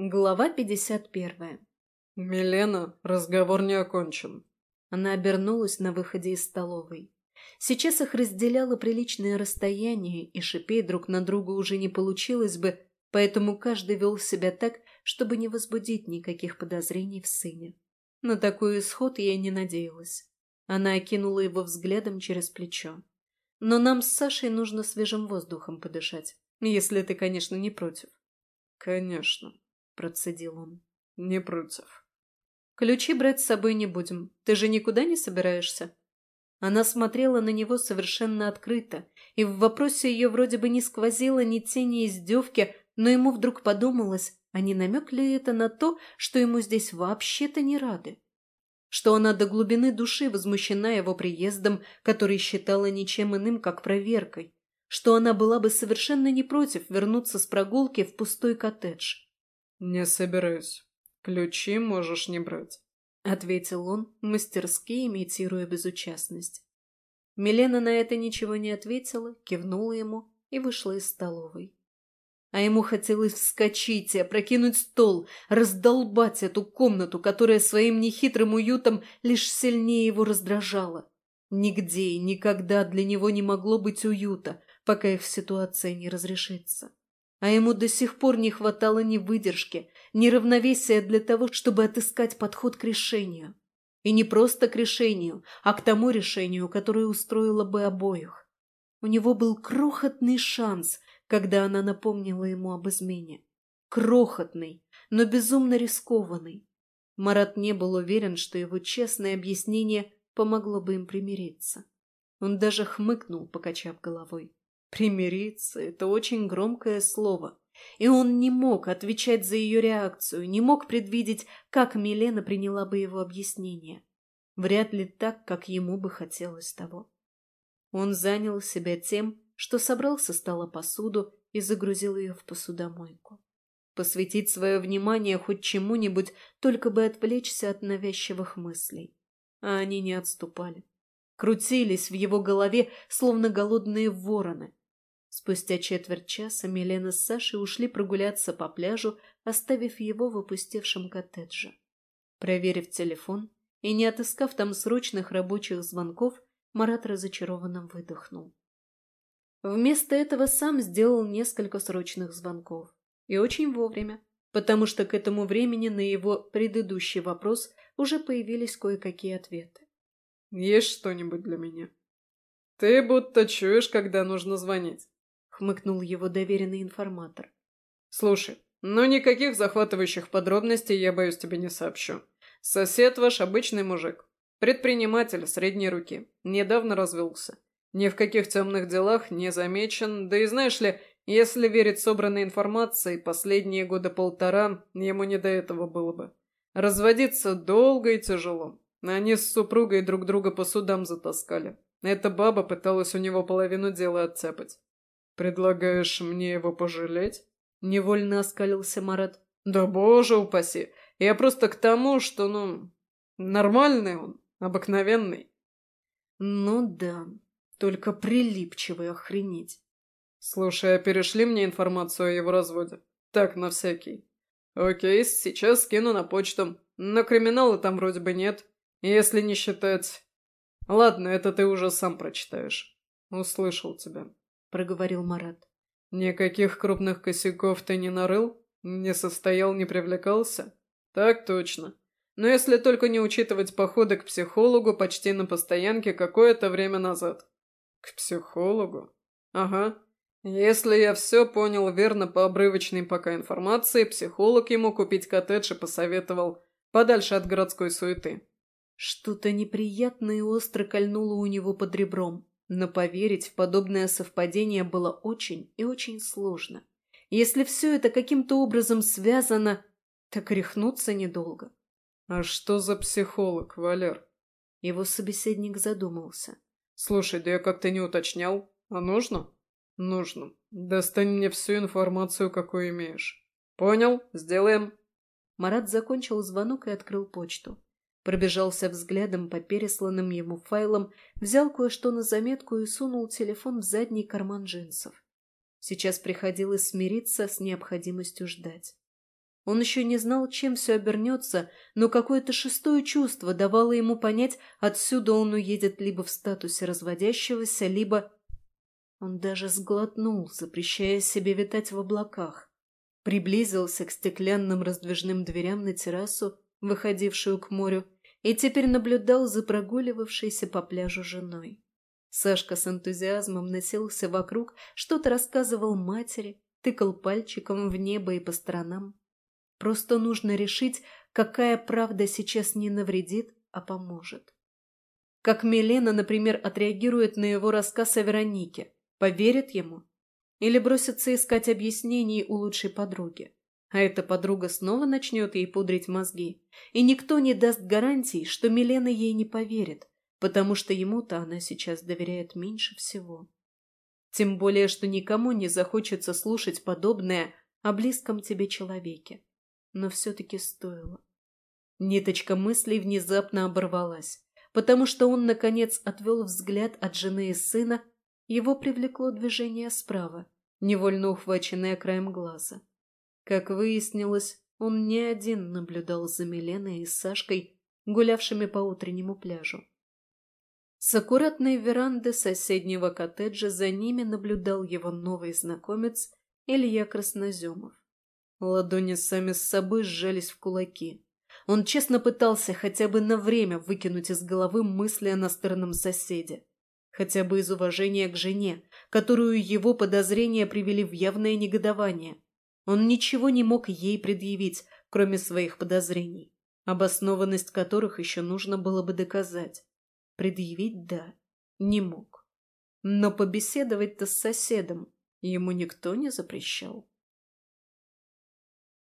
Глава 51. «Милена, разговор не окончен». Она обернулась на выходе из столовой. Сейчас их разделяло приличное расстояние, и шипеть друг на друга уже не получилось бы, поэтому каждый вел себя так, чтобы не возбудить никаких подозрений в сыне. На такой исход я не надеялась. Она окинула его взглядом через плечо. «Но нам с Сашей нужно свежим воздухом подышать, если ты, конечно, не против». «Конечно», процедил он. «Не против». «Ключи брать с собой не будем. Ты же никуда не собираешься?» Она смотрела на него совершенно открыто, и в вопросе ее вроде бы не сквозило ни тени издевки, но ему вдруг подумалось, а не намек ли это на то, что ему здесь вообще-то не рады? Что она до глубины души возмущена его приездом, который считала ничем иным, как проверкой, что она была бы совершенно не против вернуться с прогулки в пустой коттедж. «Не собираюсь. Ключи можешь не брать», — ответил он, мастерски имитируя безучастность. Милена на это ничего не ответила, кивнула ему и вышла из столовой. А ему хотелось вскочить и опрокинуть стол, раздолбать эту комнату, которая своим нехитрым уютом лишь сильнее его раздражала. Нигде и никогда для него не могло быть уюта, пока их ситуация не разрешится. А ему до сих пор не хватало ни выдержки, ни равновесия для того, чтобы отыскать подход к решению. И не просто к решению, а к тому решению, которое устроило бы обоих. У него был крохотный шанс, когда она напомнила ему об измене. Крохотный, но безумно рискованный. Марат не был уверен, что его честное объяснение помогло бы им примириться. Он даже хмыкнул, покачав головой. Примириться — это очень громкое слово. И он не мог отвечать за ее реакцию, не мог предвидеть, как Милена приняла бы его объяснение. Вряд ли так, как ему бы хотелось того. Он занял себя тем, что собрал со стола посуду и загрузил ее в посудомойку. Посвятить свое внимание хоть чему-нибудь, только бы отвлечься от навязчивых мыслей. А они не отступали. Крутились в его голове, словно голодные вороны, Спустя четверть часа Милена с Сашей ушли прогуляться по пляжу, оставив его в опустевшем коттедже. Проверив телефон и не отыскав там срочных рабочих звонков, Марат разочарованно выдохнул. Вместо этого сам сделал несколько срочных звонков. И очень вовремя, потому что к этому времени на его предыдущий вопрос уже появились кое-какие ответы. «Есть что-нибудь для меня?» «Ты будто чуешь, когда нужно звонить» хмыкнул его доверенный информатор. «Слушай, ну никаких захватывающих подробностей я, боюсь, тебе не сообщу. Сосед ваш обычный мужик. Предприниматель средней руки. Недавно развелся. Ни в каких темных делах не замечен. Да и знаешь ли, если верить собранной информации, последние года полтора ему не до этого было бы. Разводиться долго и тяжело. Они с супругой друг друга по судам затаскали. Эта баба пыталась у него половину дела оттяпать. «Предлагаешь мне его пожалеть?» — невольно оскалился Марат. «Да боже упаси! Я просто к тому, что, ну, нормальный он, обыкновенный». «Ну да, только прилипчивый охренеть». «Слушай, а перешли мне информацию о его разводе? Так, на всякий». «Окей, сейчас скину на почту. Но криминала там вроде бы нет, если не считать...» «Ладно, это ты уже сам прочитаешь. Услышал тебя». — проговорил Марат. «Никаких крупных косяков ты не нарыл? Не состоял, не привлекался?» «Так точно. Но если только не учитывать походы к психологу почти на постоянке какое-то время назад». «К психологу?» «Ага. Если я все понял верно по обрывочной пока информации, психолог ему купить коттедж и посоветовал подальше от городской суеты». Что-то неприятное и остро кольнуло у него под ребром. Но поверить в подобное совпадение было очень и очень сложно. Если все это каким-то образом связано, так рехнуться недолго. «А что за психолог, Валер?» Его собеседник задумался. «Слушай, да я как-то не уточнял. А нужно?» «Нужно. Достань мне всю информацию, какую имеешь». «Понял. Сделаем». Марат закончил звонок и открыл почту. Пробежался взглядом по пересланным ему файлам, взял кое-что на заметку и сунул телефон в задний карман джинсов. Сейчас приходилось смириться с необходимостью ждать. Он еще не знал, чем все обернется, но какое-то шестое чувство давало ему понять, отсюда он уедет либо в статусе разводящегося, либо... Он даже сглотнул, запрещая себе витать в облаках. Приблизился к стеклянным раздвижным дверям на террасу, выходившую к морю, и теперь наблюдал за прогуливавшейся по пляжу женой. Сашка с энтузиазмом носился вокруг, что-то рассказывал матери, тыкал пальчиком в небо и по сторонам. Просто нужно решить, какая правда сейчас не навредит, а поможет. Как Милена, например, отреагирует на его рассказ о Веронике. Поверит ему? Или бросится искать объяснений у лучшей подруги? А эта подруга снова начнет ей пудрить мозги. И никто не даст гарантий, что Милена ей не поверит, потому что ему-то она сейчас доверяет меньше всего. Тем более, что никому не захочется слушать подобное о близком тебе человеке но все-таки стоило. Ниточка мыслей внезапно оборвалась, потому что он, наконец, отвел взгляд от жены и сына, его привлекло движение справа, невольно ухваченное краем глаза. Как выяснилось, он не один наблюдал за Миленой и Сашкой, гулявшими по утреннему пляжу. С аккуратной веранды соседнего коттеджа за ними наблюдал его новый знакомец Илья Красноземов. Ладони сами с собой сжались в кулаки. Он честно пытался хотя бы на время выкинуть из головы мысли о настырном соседе. Хотя бы из уважения к жене, которую его подозрения привели в явное негодование. Он ничего не мог ей предъявить, кроме своих подозрений, обоснованность которых еще нужно было бы доказать. Предъявить – да, не мог. Но побеседовать-то с соседом ему никто не запрещал.